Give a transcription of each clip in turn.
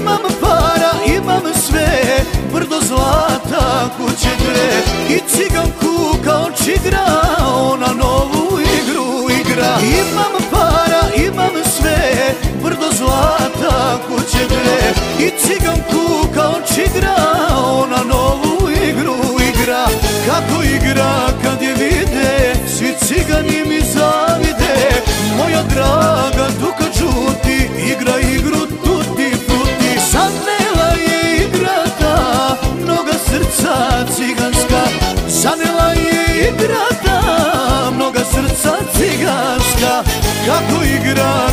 Imam para, imam sve. Brdo zlata, kuće dve I ciganku kao čigra Ona novu igru igra. Imam para, imam sve. Brdo zlata, kuće dve I ciganku kao čigra Igrata, mnoga srca ciganska Kako igra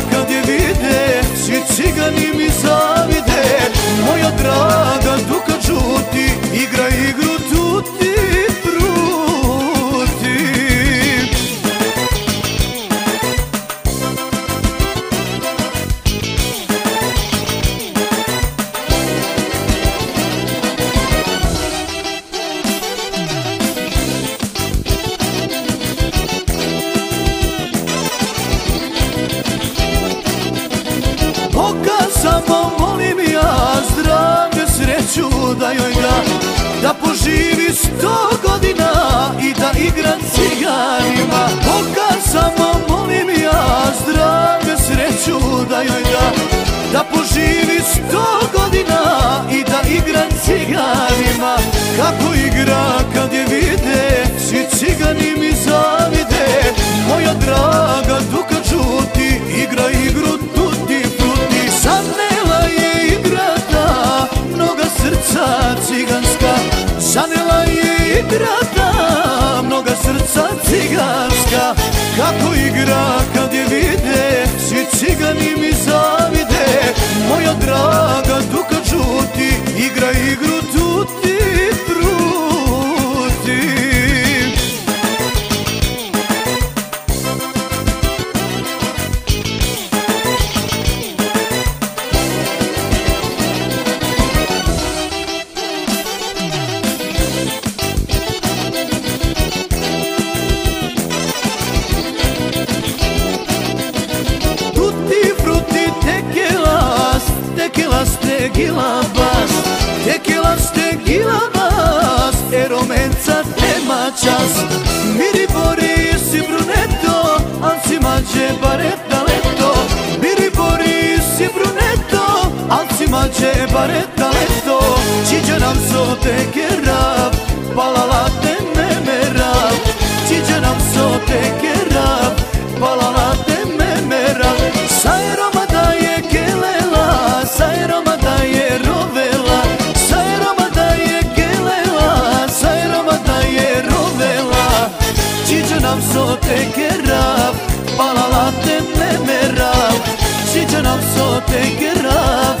Samo molim ja zdravlje sreću da joj da Da poživi sto godina i da igra ciganima. Boga samo molim ja zdravlje sreću da joj da Da poživi sto godina je igrata, mnoga srca ciganska. Kako igra kad je vide, tequilas tegilabas Tequilas tegilabas, eromenza temachas Miri bori si brunetto, anzi mange baretta letto Miri bori si brunetto, anzi mange baretta letto Cice cenam sote kerab Balalate memerab Si cenam sote kerab